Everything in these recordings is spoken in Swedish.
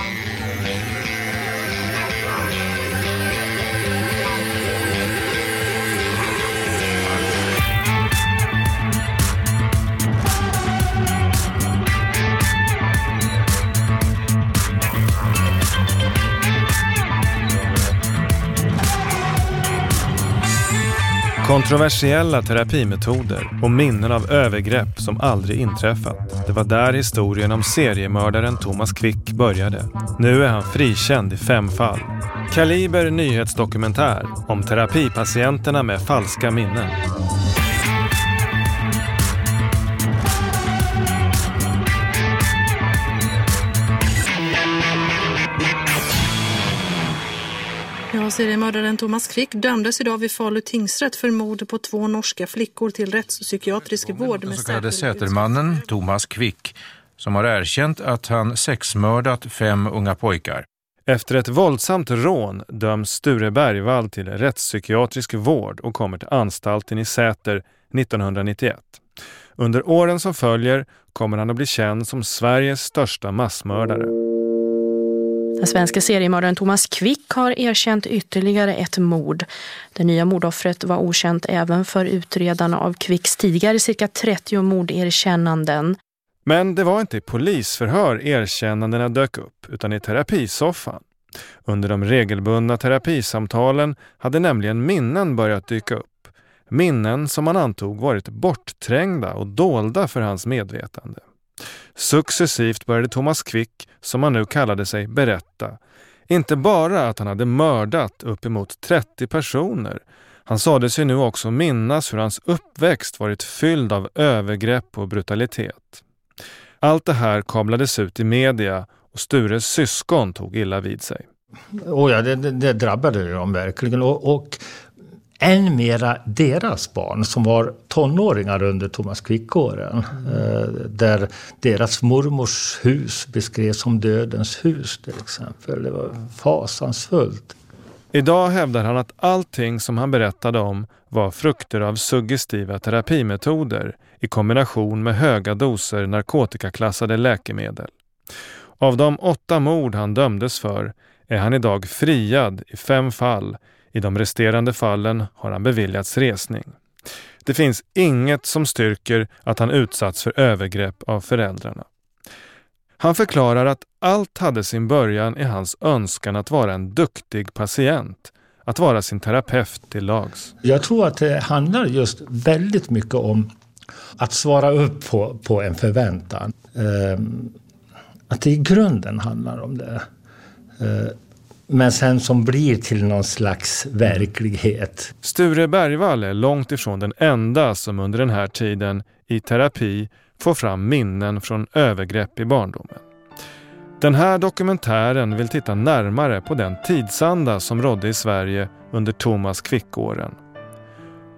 Thank you. Kontroversiella terapimetoder och minnen av övergrepp som aldrig inträffat. Det var där historien om seriemördaren Thomas Quick började. Nu är han frikänd i fem fall. Kaliber nyhetsdokumentär om terapipatienterna med falska minnen. Seriemördaren Thomas Quick dömdes idag vid Falu tingsrätt för mord på två norska flickor till rättspsykiatrisk vård. Den så kallade Sätermannen Thomas Quick som har erkänt att han sexmördat fem unga pojkar. Efter ett våldsamt rån döms Sture Bergvall till rättspsykiatrisk vård och kommer till anstalten i Säter 1991. Under åren som följer kommer han att bli känd som Sveriges största massmördare. Den svenska seriemördaren Thomas Quick har erkänt ytterligare ett mord. Det nya mordoffret var okänt även för utredarna av Quicks tidigare cirka 30 morderkännanden. Men det var inte i polisförhör erkännandena dök upp utan i terapisoffan. Under de regelbundna terapisamtalen hade nämligen minnen börjat dyka upp. Minnen som man antog varit bortträngda och dolda för hans medvetande. Successivt började Thomas Quick, som han nu kallade sig, berätta. Inte bara att han hade mördat uppemot 30 personer. Han sade sig nu också minnas hur hans uppväxt varit fylld av övergrepp och brutalitet. Allt det här kablades ut i media och Stures syskon tog illa vid sig. Oh ja, det, det, det drabbade dem verkligen. Och, och än mera deras barn som var tonåringar under Thomas Quick-åren. Mm. där deras mormors hus beskrevs som dödens hus till exempel. Det var fasansfullt. Idag hävdar han att allting som han berättade om var frukter av suggestiva terapimetoder i kombination med höga doser narkotikaklassade läkemedel. Av de åtta mord han dömdes för är han idag friad i fem fall i de resterande fallen har han beviljats resning. Det finns inget som styrker att han utsatts för övergrepp av föräldrarna. Han förklarar att allt hade sin början i hans önskan att vara en duktig patient, att vara sin terapeut till lags. Jag tror att det handlar just väldigt mycket om att svara upp på, på en förväntan. Ehm, att det i grunden handlar om det. Ehm, men sen som blir till någon slags verklighet. Sture Bergvall är långt ifrån den enda som under den här tiden i terapi får fram minnen från övergrepp i barndomen. Den här dokumentären vill titta närmare på den tidsanda som rådde i Sverige under Thomas Quick-åren.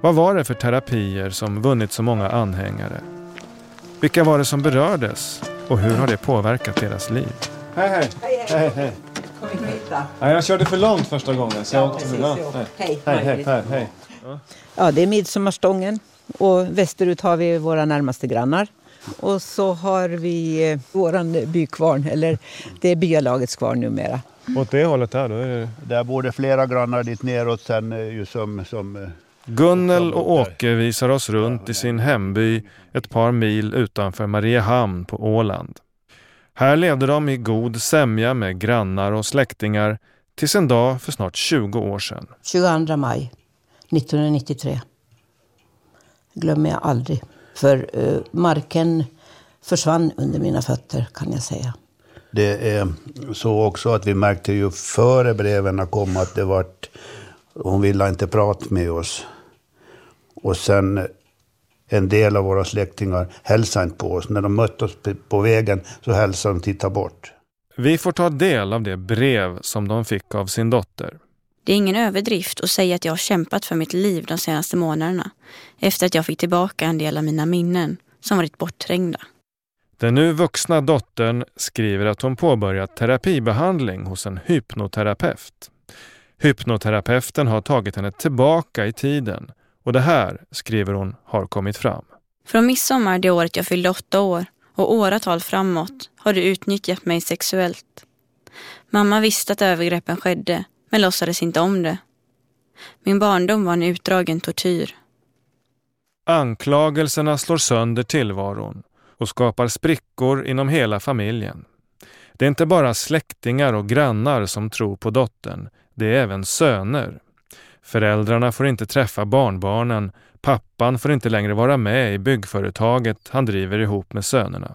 Vad var det för terapier som vunnit så många anhängare? Vilka var det som berördes och hur har det påverkat deras liv? Hej, hej! hej, hej. Ja, jag körde för långt första gången. Så ja, precis, ja. Hej, hej, hej, hej, hej. Ja, det är midsommarstången. Och västerut har vi våra närmaste grannar. Och så har vi eh, våran bykvarn, eller det är byalagets kvarn numera. Åt det hållet där då? Är det... Där bor det flera grannar dit neråt sen eh, ju som, som eh, Gunnel och Åke visar oss runt i sin hemby ett par mil utanför Mariehamn på Åland. Här levde de i god sämja med grannar och släktingar tills en dag för snart 20 år sedan. 22 maj 1993. glömmer jag aldrig. För uh, marken försvann under mina fötter kan jag säga. Det är så också att vi märkte ju före breven kom att det vart... Hon ville inte prata med oss. Och sen en del av våra släktingar hälsade inte på oss. När de mötte oss på vägen så hälsade de titta bort. Vi får ta del av det brev som de fick av sin dotter. Det är ingen överdrift att säga att jag har kämpat för mitt liv de senaste månaderna efter att jag fick tillbaka en del av mina minnen som varit bortträngda. Den nu vuxna dottern skriver att hon påbörjat terapibehandling hos en hypnoterapeut. Hypnoterapeuten har tagit henne tillbaka i tiden och det här, skriver hon, har kommit fram. Från midsommar det året jag fyllde åtta år och åratal framåt har du utnyttjat mig sexuellt. Mamma visste att övergreppen skedde, men låtsades inte om det. Min barndom var en utdragen tortyr. Anklagelserna slår sönder tillvaron och skapar sprickor inom hela familjen. Det är inte bara släktingar och grannar som tror på dottern, det är även söner. Föräldrarna får inte träffa barnbarnen, pappan får inte längre vara med i byggföretaget han driver ihop med sönerna.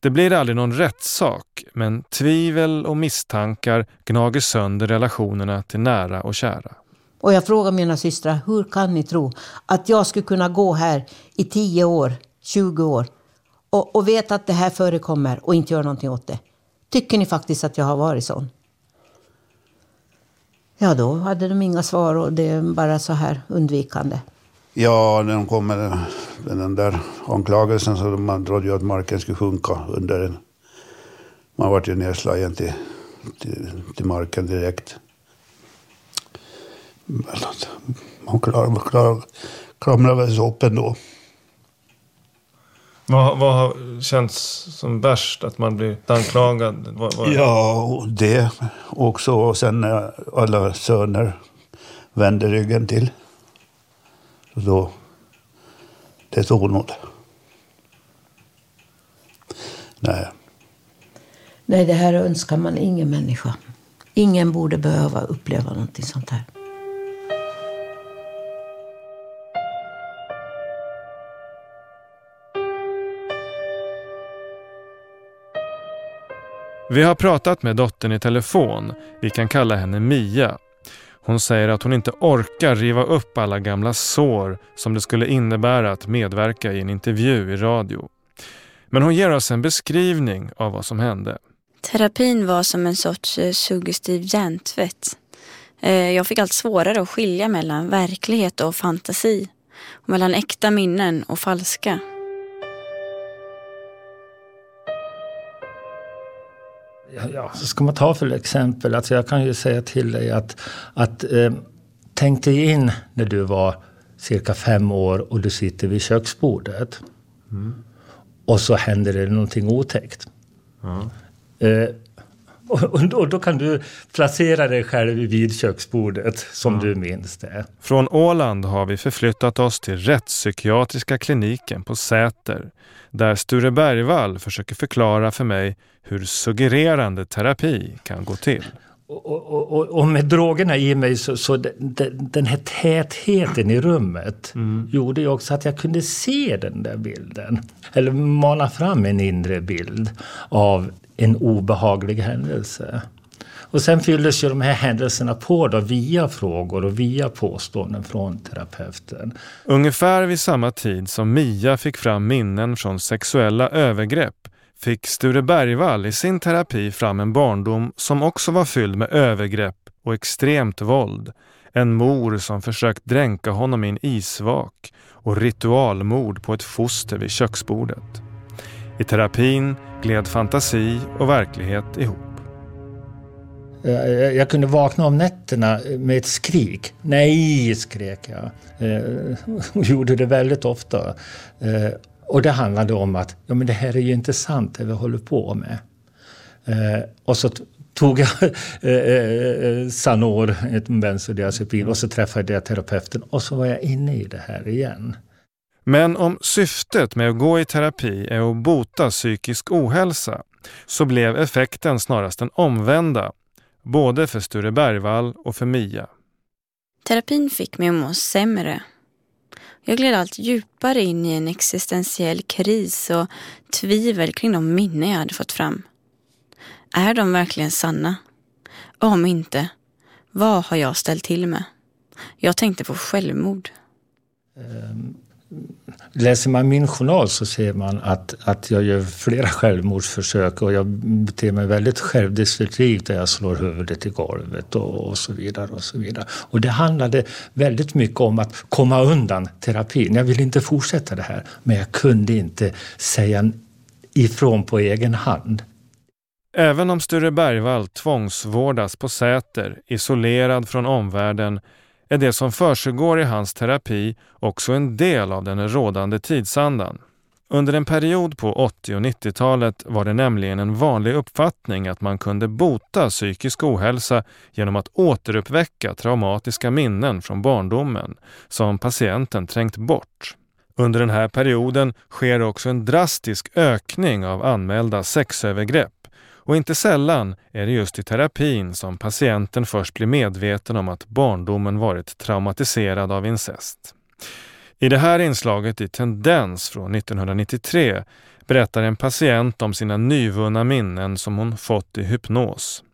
Det blir aldrig någon rättssak, men tvivel och misstankar gnager sönder relationerna till nära och kära. Och jag frågar mina systrar, hur kan ni tro att jag skulle kunna gå här i 10 år, 20 år och, och veta att det här förekommer och inte göra någonting åt det? Tycker ni faktiskt att jag har varit sån? Ja, då hade de inga svar och det är bara så här undvikande. Ja, när de kom med den där anklagelsen så man trodde ju att marken skulle sjunka under en... Man vart ju nedslagen till, till, till marken direkt. Man klarade klar, klar, väl sig upp ändå. Vad, vad har känts som värst? Att man blir anklagad? Vad, vad... Ja, det också. Och sen när alla söner vände ryggen till. Då, det tog nog. Nej. Nej, det här önskar man ingen människa. Ingen borde behöva uppleva någonting sånt här. Vi har pratat med dottern i telefon. Vi kan kalla henne Mia. Hon säger att hon inte orkar riva upp alla gamla sår som det skulle innebära att medverka i en intervju i radio. Men hon ger oss en beskrivning av vad som hände. Terapin var som en sorts eh, suggestiv hjärntvätt. Eh, jag fick allt svårare att skilja mellan verklighet och fantasi. Och mellan äkta minnen och falska. Ja, så ska man ta för exempel, alltså jag kan ju säga till dig att, att eh, tänk dig in när du var cirka fem år och du sitter vid köksbordet. Mm. Och så händer det någonting otäckt. Mm. Eh, och, och, då kan du placera dig själv vid köksbordet som mm. du minns det. Från Åland har vi förflyttat oss till rättspsykiatriska kliniken på Säter där Sture Bergvall försöker förklara för mig hur suggererande terapi kan gå till. Och, och, och, med drogerna i mig så, så den, den här tätheten i rummet mm. gjorde ju också att jag kunde se den där bilden. Eller mana fram en inre bild av en obehaglig händelse. Och sen fylldes ju de här händelserna på då via frågor och via påståenden från terapeuten. Ungefär vid samma tid som Mia fick fram minnen från sexuella övergrepp fick Sture Bergvall i sin terapi fram en barndom som också var fylld med övergrepp och extremt våld. En mor som försökt dränka honom i en isvak och ritualmord på ett foster vid köksbordet. I terapin gled fantasi och verklighet ihop. Eh, eh, jag kunde vakna om nätterna med ett skrik. Nej, skrek jag. Eh, och gjorde det väldigt ofta. Och det handlade om att ja, men det här är ju inte sant det vi håller på med. Och så tog jag Sanor, ett bensodiazepin, och så träffade jag terapeuten och så var jag inne i det här igen. Men om syftet med att gå i terapi är att bota psykisk ohälsa så blev effekten snarast den omvända, både för Sture Bergvall och för Mia. Terapin fick mig att må sämre jag gled allt djupare in i en existentiell kris och tvivel kring de minnen jag hade fått fram. Är de verkligen sanna? Om inte, vad har jag ställt till med? Jag tänkte på självmord. Um, Läser man min journal så ser man att, att jag gör flera självmordsförsök och jag beter mig väldigt självdestruktivt där jag slår huvudet i golvet och, och, så vidare. Och så vidare. Och det handlade väldigt mycket om att komma undan terapin. Jag ville inte fortsätta det här men jag kunde inte säga ifrån på egen hand. Även om Sture Bergvall tvångsvårdas på Säter, isolerad från omvärlden, är det som försiggår i hans terapi också en del av den rådande tidsandan. Under en period på 80 och 90-talet var det nämligen en vanlig uppfattning att man kunde bota psykisk ohälsa genom att återuppväcka traumatiska minnen från barndomen som patienten trängt bort. Under den här perioden sker också en drastisk ökning av anmälda sexövergrepp och inte sällan är det just i terapin som patienten först blir medveten om att barndomen varit traumatiserad av incest. I det här inslaget i Tendens från 1993 berättar en patient om sina nyvunna minnen som hon fått i hypnos.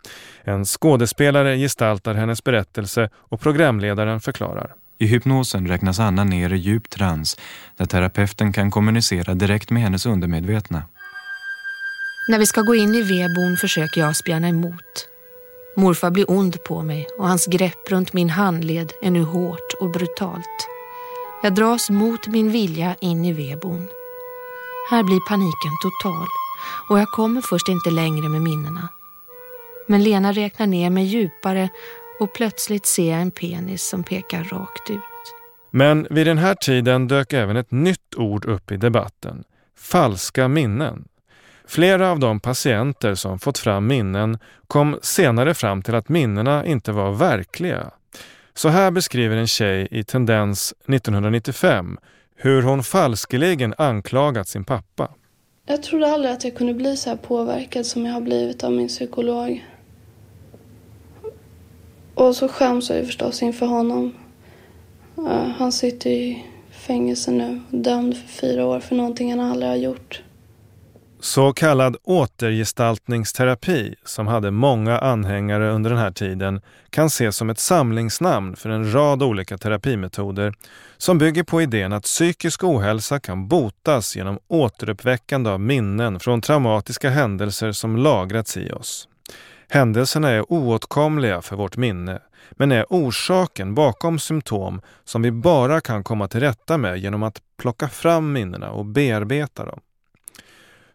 En skådespelare gestaltar hennes berättelse och programledaren förklarar. I hypnosen räknas Anna ner i djup trans där terapeuten kan kommunicera direkt med hennes undermedvetna. När vi ska gå in i vedbon försöker jag spjärna emot. Morfar blir ond på mig och hans grepp runt min handled är nu hårt och brutalt. Jag dras mot min vilja in i vedbon. Här blir paniken total och jag kommer först inte längre med minnena. Men Lena räknar ner mig djupare och plötsligt ser jag en penis som pekar rakt ut. Men vid den här tiden dök även ett nytt ord upp i debatten. Falska minnen. Flera av de patienter som fått fram minnen kom senare fram till att minnena inte var verkliga. Så här beskriver en tjej i Tendens 1995 hur hon falskeligen anklagat sin pappa. Jag trodde aldrig att jag kunde bli så här påverkad som jag har blivit av min psykolog. Och så skäms jag ju förstås inför honom. Han sitter i fängelse nu, dömd för fyra år för någonting han aldrig har gjort. Så kallad återgestaltningsterapi, som hade många anhängare under den här tiden, kan ses som ett samlingsnamn för en rad olika terapimetoder som bygger på idén att psykisk ohälsa kan botas genom återuppväckande av minnen från traumatiska händelser som lagrats i oss. Händelserna är oåtkomliga för vårt minne, men är orsaken bakom symptom som vi bara kan komma till rätta med genom att plocka fram minnena och bearbeta dem.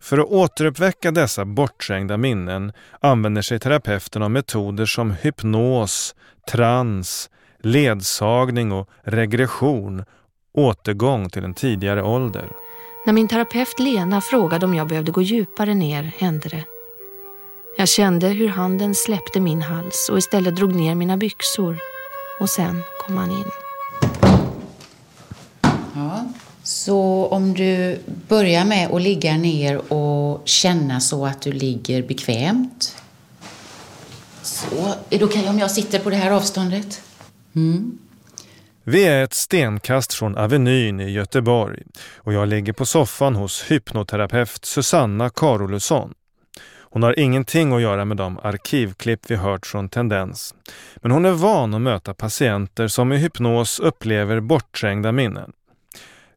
För att återuppväcka dessa bortträngda minnen använder sig terapeuten av metoder som hypnos, trans, ledsagning och regression, återgång till en tidigare ålder. När min terapeut Lena frågade om jag behövde gå djupare ner hände det. Jag kände hur handen släppte min hals och istället drog ner mina byxor. Och sen kom han in. Ja, så om du börjar med att ligga ner och känna så att du ligger bekvämt. Så, är det okej okay om jag sitter på det här avståndet? Mm. Vi är ett stenkast från Avenyn i Göteborg och jag ligger på soffan hos hypnoterapeut Susanna Karolusson. Hon har ingenting att göra med de arkivklipp vi hört från Tendens. Men hon är van att möta patienter som i hypnos upplever bortträngda minnen.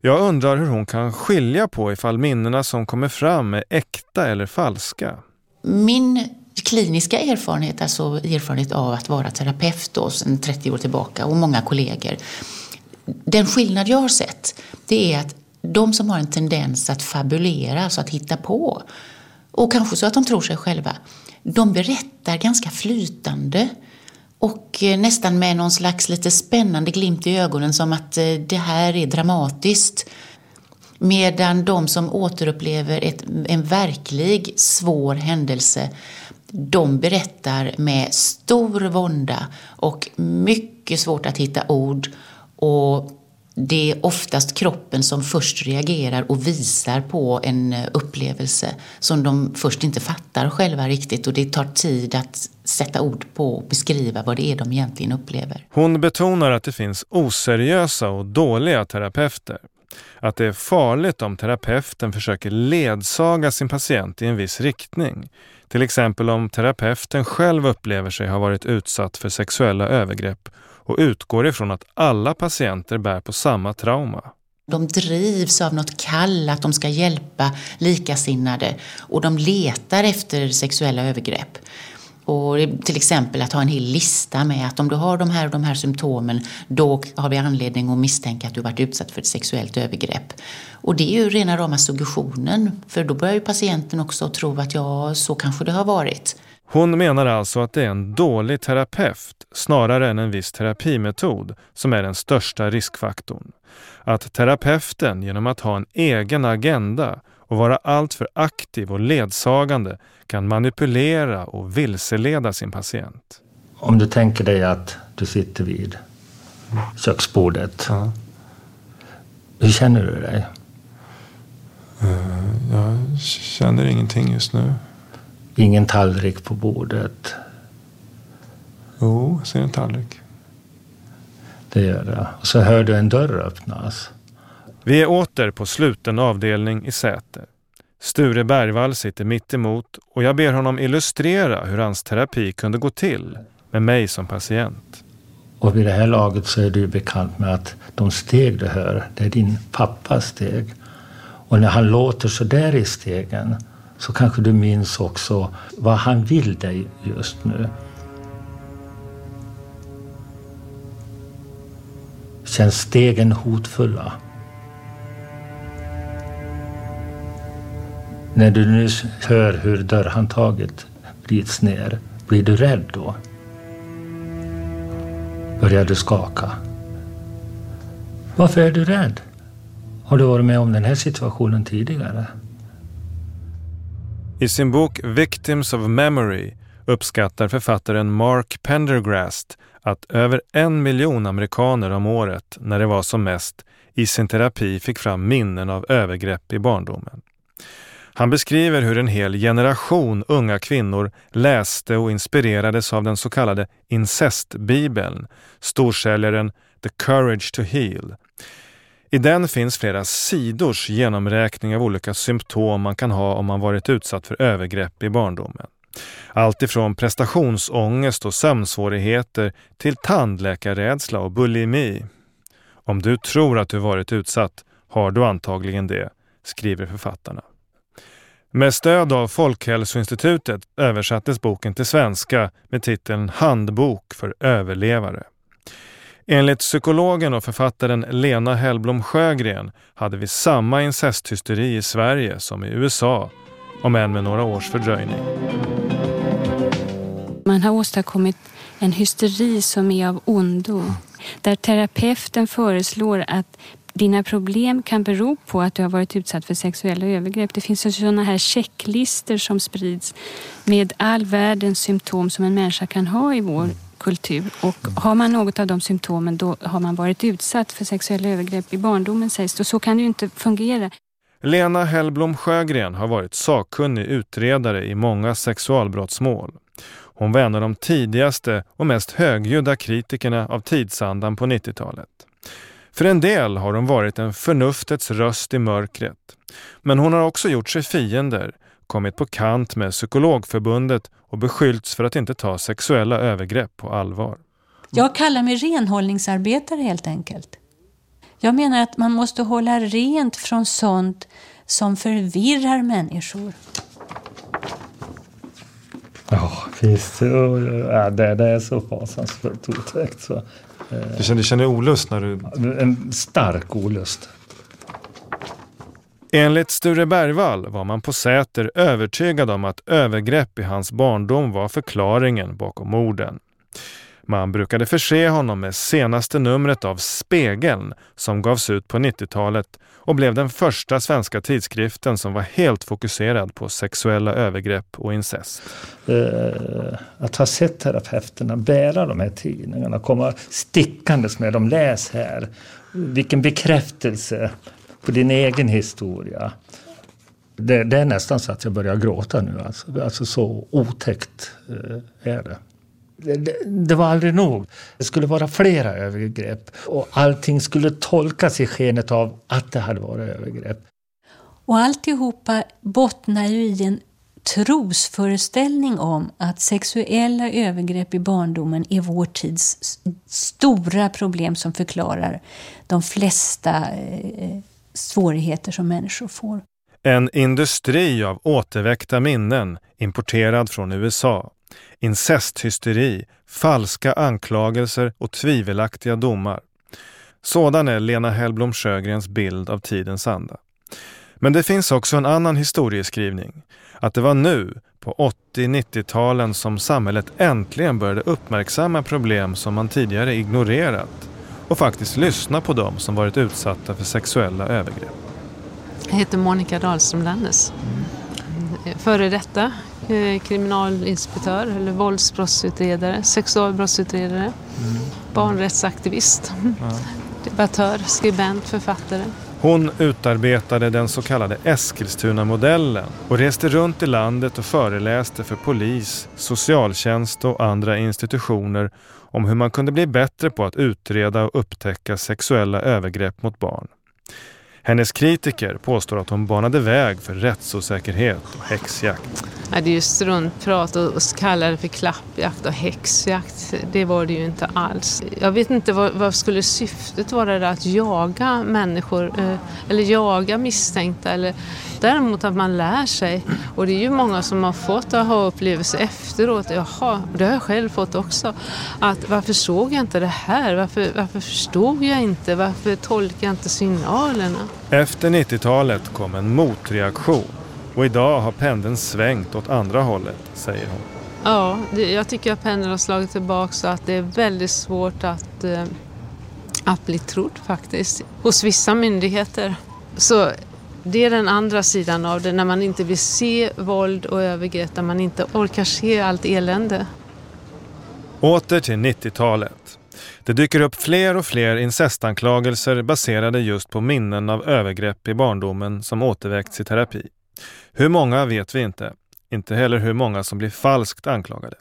Jag undrar hur hon kan skilja på ifall minnena som kommer fram är äkta eller falska. Min kliniska erfarenhet, alltså erfarenhet av att vara terapeut då, sedan 30 år tillbaka och många kollegor. Den skillnad jag har sett, det är att de som har en tendens att fabulera, alltså att hitta på, och kanske så att de tror sig själva, de berättar ganska flytande och eh, nästan med någon slags lite spännande glimt i ögonen som att eh, det här är dramatiskt. Medan de som återupplever ett, en verklig svår händelse, de berättar med stor vånda och mycket svårt att hitta ord. Och det är oftast kroppen som först reagerar och visar på en eh, upplevelse som de först inte fattar själva riktigt och det tar tid att sätta ord på och beskriva vad det är de egentligen upplever. Hon betonar att det finns oseriösa och dåliga terapeuter. Att det är farligt om terapeuten försöker ledsaga sin patient i en viss riktning. Till exempel om terapeuten själv upplever sig ha varit utsatt för sexuella övergrepp och utgår ifrån att alla patienter bär på samma trauma. De drivs av något kall att de ska hjälpa likasinnade och de letar efter sexuella övergrepp. Och till exempel att ha en hel lista med att om du har de här och de här symptomen då har vi anledning att misstänka att du varit utsatt för ett sexuellt övergrepp. Och det är ju rena rama suggestionen för då börjar ju patienten också tro att ja, så kanske det har varit. Hon menar alltså att det är en dålig terapeut snarare än en viss terapimetod som är den största riskfaktorn. Att terapeuten genom att ha en egen agenda och vara alltför aktiv och ledsagande kan manipulera och vilseleda sin patient. Om du tänker dig att du sitter vid köksbordet. Ja. Hur känner du dig? Uh, jag känner ingenting just nu. Ingen tallrik på bordet? Jo, jag ser en tallrik. Det gör det. Och så hör du en dörr öppnas. Vi är åter på sluten avdelning i Säter. Sture Bergvall sitter mitt emot och jag ber honom illustrera hur hans terapi kunde gå till med mig som patient. Och vid det här laget så är du bekant med att de steg du hör, det är din pappas steg. Och när han låter så där i stegen så kanske du minns också vad han vill dig just nu. Känns stegen hotfulla? När du nu hör hur dörrhandtaget vrids ner, blir du rädd då? Börjar du skaka? Varför är du rädd? Har du varit med om den här situationen tidigare? I sin bok Victims of Memory uppskattar författaren Mark Pendergrast att över en miljon amerikaner om året, när det var som mest, i sin terapi fick fram minnen av övergrepp i barndomen. Han beskriver hur en hel generation unga kvinnor läste och inspirerades av den så kallade incestbibeln, storsäljaren The Courage to Heal. I den finns flera sidors genomräkning av olika symptom man kan ha om man varit utsatt för övergrepp i barndomen. Allt ifrån prestationsångest och sömnsvårigheter till tandläkarrädsla och bulimi. Om du tror att du varit utsatt har du antagligen det, skriver författarna. Med stöd av Folkhälsoinstitutet översattes boken till svenska med titeln Handbok för överlevare. Enligt psykologen och författaren Lena Hellblom Sjögren hade vi samma incesthysteri i Sverige som i USA, om än med några års fördröjning. Man har åstadkommit en hysteri som är av ondo. Där terapeuten föreslår att dina problem kan bero på att du har varit utsatt för sexuella övergrepp. Det finns sådana här checklister som sprids med all världens symptom som en människa kan ha i vår kultur. Och har man något av de symptomen då har man varit utsatt för sexuella övergrepp i barndomen sägs det. Och så kan det ju inte fungera. Lena Hellblom Sjögren har varit sakkunnig utredare i många sexualbrottsmål. Hon var en av de tidigaste och mest högljudda kritikerna av tidsandan på 90-talet. För en del har hon varit en förnuftets röst i mörkret. Men hon har också gjort sig fiender, kommit på kant med Psykologförbundet och beskyllts för att inte ta sexuella övergrepp på allvar. Jag kallar mig renhållningsarbetare helt enkelt. Jag menar att man måste hålla rent från sånt som förvirrar människor. Ja, visst. Ja, det, det är så fasansfullt otäckt. Så. Du känner, känner olust när du... En stark olust. Enligt Sture Bergvall var man på Säter övertygad om att övergrepp i hans barndom var förklaringen bakom morden. Man brukade förse honom med senaste numret av Spegeln som gavs ut på 90-talet och blev den första svenska tidskriften som var helt fokuserad på sexuella övergrepp och incest. Eh, att ha sett terapeuterna bära de här tidningarna, komma stickandes med dem, läs här. Vilken bekräftelse på din egen historia. Det, det, är nästan så att jag börjar gråta nu. Alltså, alltså så otäckt eh, är det. Det, det, var aldrig nog. Det skulle vara flera övergrepp och allting skulle tolkas i skenet av att det hade varit övergrepp. Och alltihopa bottnar ju i en trosföreställning om att sexuella övergrepp i barndomen är vår tids stora problem som förklarar de flesta eh, svårigheter som människor får. En industri av återväckta minnen importerad från USA incesthysteri, falska anklagelser och tvivelaktiga domar. Sådan är Lena Hellblom Sjögrens bild av tidens anda. Men det finns också en annan historieskrivning. Att det var nu, på 80-90-talen, som samhället äntligen började uppmärksamma problem som man tidigare ignorerat och faktiskt lyssna på dem som varit utsatta för sexuella övergrepp. Jag heter Monica Dahlström Lannes. Före detta eh, kriminalinspektör eller våldsbrottsutredare, sexualbrottsutredare, mm. barnrättsaktivist, ja. debattör, skribent, författare. Hon utarbetade den så kallade Eskilstuna-modellen och reste runt i landet och föreläste för polis, socialtjänst och andra institutioner om hur man kunde bli bättre på att utreda och upptäcka sexuella övergrepp mot barn. Hennes kritiker påstår att hon banade väg för rättsosäkerhet och häxjakt. Ja, det är ju struntprat och kalla det för klappjakt och häxjakt. Det var det ju inte alls. Jag vet inte vad, vad skulle syftet vara där, att jaga människor eh, eller jaga misstänkta. Eller, däremot att man lär sig. Och det är ju många som har fått aha-upplevelser efteråt. Jaha, det har jag själv fått också. Att varför såg jag inte det här? Varför, varför förstod jag inte? Varför tolkade jag inte signalerna? Efter 90-talet kom en motreaktion och idag har pendeln svängt åt andra hållet, säger hon. Ja, jag tycker att pendeln har slagit tillbaka och att det är väldigt svårt att, eh, att bli trodd faktiskt hos vissa myndigheter. Så det är den andra sidan av det, när man inte vill se våld och övergrepp, när man inte orkar se allt elände. Åter till 90-talet. Det dyker upp fler och fler incestanklagelser baserade just på minnen av övergrepp i barndomen som återväckts i terapi. Hur många vet vi inte. Inte heller hur många som blir falskt anklagade.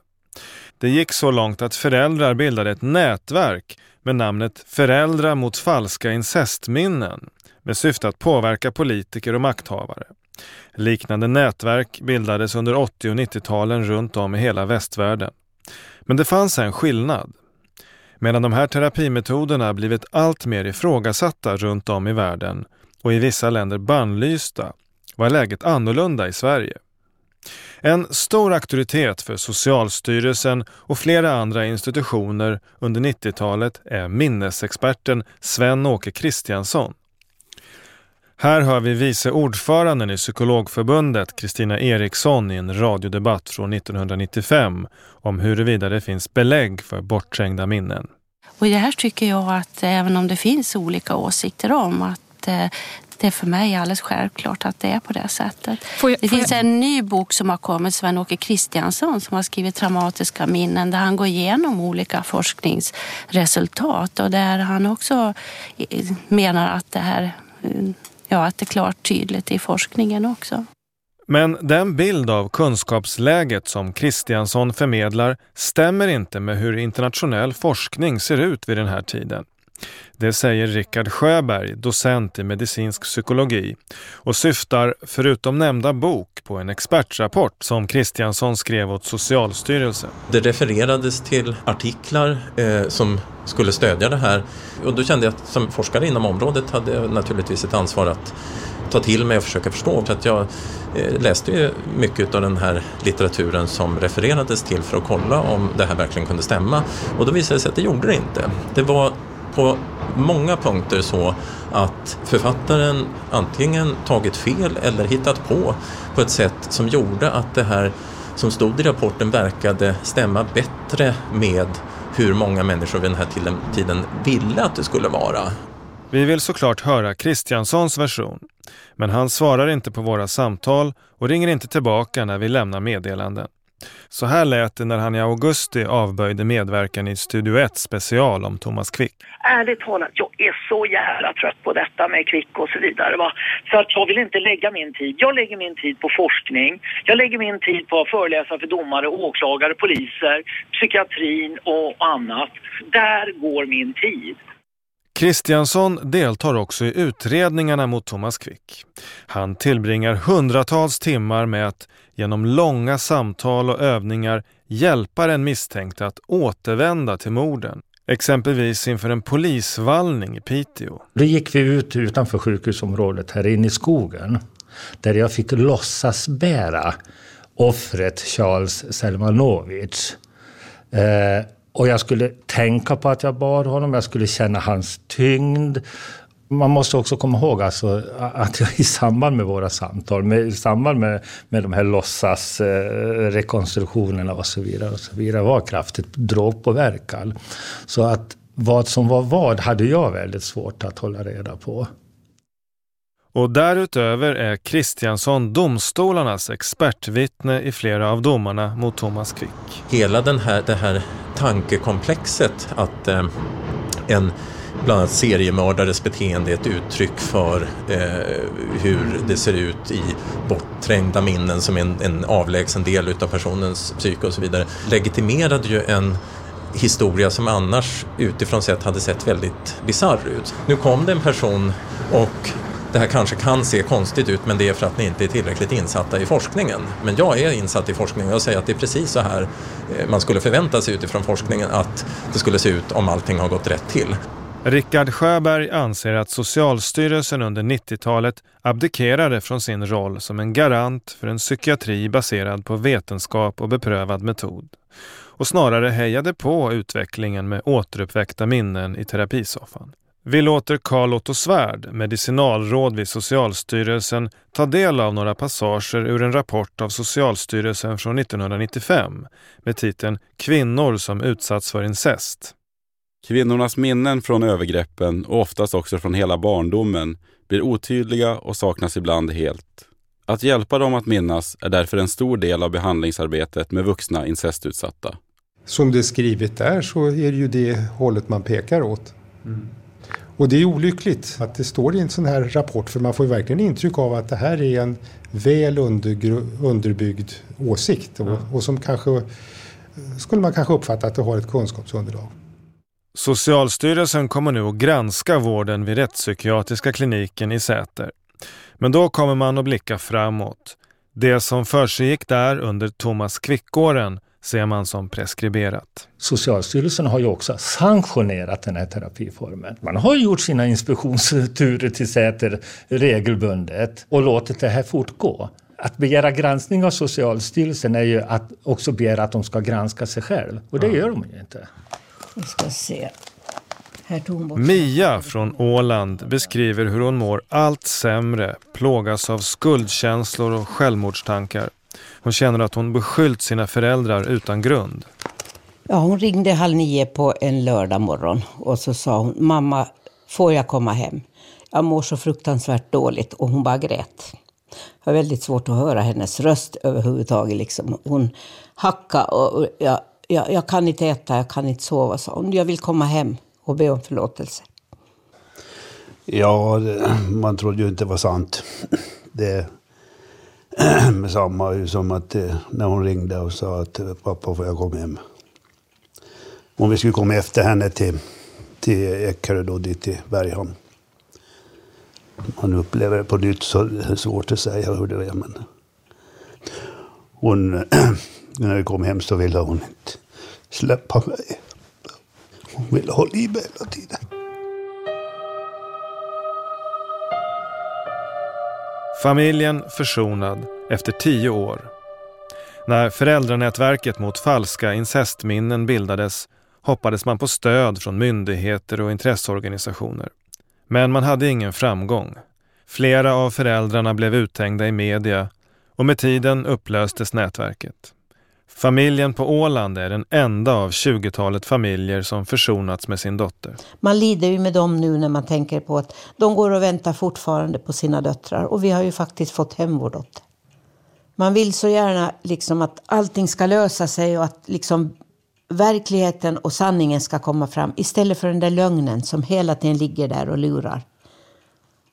Det gick så långt att föräldrar bildade ett nätverk med namnet Föräldrar mot falska incestminnen med syfte att påverka politiker och makthavare. Liknande nätverk bildades under 80 och 90-talen runt om i hela västvärlden. Men det fanns en skillnad. Medan de här terapimetoderna blivit allt mer ifrågasatta runt om i världen och i vissa länder bannlysta var läget annorlunda i Sverige. En stor auktoritet för Socialstyrelsen och flera andra institutioner under 90-talet är minnesexperten Sven-Åke Kristiansson. Här hör vi vice ordföranden i Psykologförbundet Kristina Eriksson i en radiodebatt från 1995 om huruvida det finns belägg för bortträngda minnen. Och det här tycker jag att även om det finns olika åsikter om att eh, det är för mig alldeles självklart att det är på det sättet. Jag, det finns jag... en ny bok som har kommit, Sven-Åke Kristiansson, som har skrivit Traumatiska minnen, där han går igenom olika forskningsresultat och där han också menar att det här ja, att det är klart tydligt i forskningen också. Men den bild av kunskapsläget som Kristiansson förmedlar stämmer inte med hur internationell forskning ser ut vid den här tiden. Det säger Rickard Sjöberg, docent i medicinsk psykologi och syftar, förutom nämnda bok, på en expertrapport som Kristiansson skrev åt Socialstyrelsen. Det refererades till artiklar eh, som skulle stödja det här och då kände jag att som forskare inom området hade jag naturligtvis ett ansvar att ta till mig och försöka förstå. för att jag eh, läste ju mycket av den här litteraturen som refererades till för att kolla om det här verkligen kunde stämma. Och då visade det sig att det gjorde det inte. Det var på många punkter så att författaren antingen tagit fel eller hittat på på ett sätt som gjorde att det här som stod i rapporten verkade stämma bättre med hur många människor vid den här tiden ville att det skulle vara. Vi vill såklart höra Kristianssons version, men han svarar inte på våra samtal och ringer inte tillbaka när vi lämnar meddelanden. Så här lät det när han i augusti avböjde medverkan i Studio 1 special om Thomas Quick. Ärligt talat, jag är så jävla trött på detta med Quick och så vidare. Va? Så att jag vill inte lägga min tid. Jag lägger min tid på forskning. Jag lägger min tid på att föreläsa för domare, åklagare, poliser, psykiatrin och annat. Där går min tid. Kristiansson deltar också i utredningarna mot Thomas Quick. Han tillbringar hundratals timmar med att genom långa samtal och övningar hjälpa den misstänkte att återvända till morden. Exempelvis inför en polisvallning i Piteå. Då gick vi ut utanför sjukhusområdet här inne i skogen. Där jag fick låtsas bära offret Charles Selmanovic. Eh, och jag skulle tänka på att jag bar honom, jag skulle känna hans tyngd. Man måste också komma ihåg alltså att jag i samband med våra samtal, med, i samband med, med de här låtsas eh, rekonstruktionerna och så vidare, och så vidare var kraftigt drogpåverkad. Så att vad som var vad hade jag väldigt svårt att hålla reda på. Och därutöver är Kristiansson domstolarnas expertvittne i flera av domarna mot Thomas Quick. Hela den här, det här tankekomplexet att eh, en bland annat seriemördares beteende är ett uttryck för eh, hur det ser ut i bortträngda minnen som en, en avlägsen del utav personens psyke och så vidare legitimerade ju en historia som annars utifrån sett hade sett väldigt bisarr ut. Nu kom det en person och det här kanske kan se konstigt ut men det är för att ni inte är tillräckligt insatta i forskningen. Men jag är insatt i forskningen och jag säger att det är precis så här eh, man skulle förvänta sig utifrån forskningen att det skulle se ut om allting har gått rätt till. Rickard Sjöberg anser att Socialstyrelsen under 90-talet abdikerade från sin roll som en garant för en psykiatri baserad på vetenskap och beprövad metod och snarare hejade på utvecklingen med återuppväckta minnen i terapisoffan. Vi låter Carl Otto Svärd, medicinalråd vid Socialstyrelsen, ta del av några passager ur en rapport av Socialstyrelsen från 1995 med titeln Kvinnor som utsatts för incest. Kvinnornas minnen från övergreppen och oftast också från hela barndomen blir otydliga och saknas ibland helt. Att hjälpa dem att minnas är därför en stor del av behandlingsarbetet med vuxna incestutsatta. Som det är skrivet där så är det ju det hållet man pekar åt. Mm. Och det är olyckligt att det står i en sån här rapport för man får ju verkligen intryck av att det här är en väl underbyggd åsikt och, och som kanske skulle man kanske uppfatta att det har ett kunskapsunderlag. Socialstyrelsen kommer nu att granska vården vid rättspsykiatriska kliniken i Säter. Men då kommer man att blicka framåt. Det som försiggick där under Thomas Quickåren ser man som preskriberat. Socialstyrelsen har ju också sanktionerat den här terapiformen. Man har gjort sina inspektionsturer till Säter regelbundet och låtit det här fortgå. Att begära granskning av Socialstyrelsen är ju att också begära att de ska granska sig själv. Och det gör de ju inte. Vi ska se. Mia från Åland beskriver hur hon mår allt sämre, plågas av skuldkänslor och självmordstankar. Hon känner att hon beskyllt sina föräldrar utan grund. Ja, hon ringde halv nio på en lördag morgon och så sa hon, mamma, får jag komma hem? Jag mår så fruktansvärt dåligt och hon bara grät. Det var väldigt svårt att höra hennes röst överhuvudtaget. Liksom. Hon hackade och jag, jag, jag kan inte äta, jag kan inte sova, sa hon. Jag vill komma hem och be om förlåtelse. Ja, det, man trodde ju inte det var sant. Det med samma som att eh, när hon ringde och sa att eh, pappa får jag komma hem. Om vi skulle komma efter henne till, till Ekerö då, dit till Berghamn. Man upplever det på nytt så det är svårt att säga hur det är. Men hon, när vi kom hem så ville hon inte släppa mig. Hon ville ha livet hela tiden. Familjen försonad efter tio år. När föräldranätverket mot falska incestminnen bildades hoppades man på stöd från myndigheter och intresseorganisationer. Men man hade ingen framgång. Flera av föräldrarna blev uthängda i media och med tiden upplöstes nätverket. Familjen på Åland är den enda av 20-talet familjer som försonats med sin dotter. Man lider ju med dem nu när man tänker på att de går och väntar fortfarande på sina döttrar. Och vi har ju faktiskt fått hem vår dotter. Man vill så gärna liksom att allting ska lösa sig och att liksom verkligheten och sanningen ska komma fram istället för den där lögnen som hela tiden ligger där och lurar.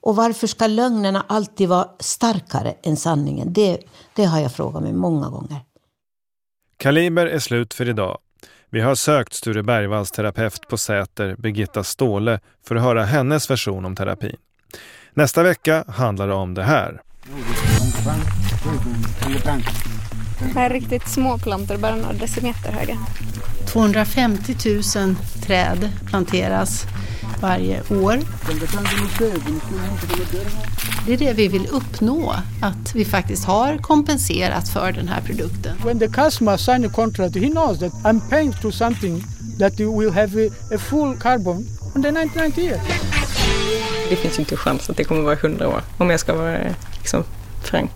Och varför ska lögnerna alltid vara starkare än sanningen? Det, det har jag frågat mig många gånger. Kaliber är slut för idag. Vi har sökt Sture Bergvalls terapeut på Säter, Birgitta Ståhle, för att höra hennes version om terapin. Nästa vecka handlar det om det här. Det här är riktigt små plantor, bara några decimeter höga. 250 000 träd planteras varje år. Det är det vi vill uppnå, att vi faktiskt har kompenserat för den här produkten. When the customer sign a contract, he knows that I'm paying to something that will have a, full carbon on the 1990 years. det finns ju inte chans att det kommer vara hundra år om jag ska vara liksom, frank.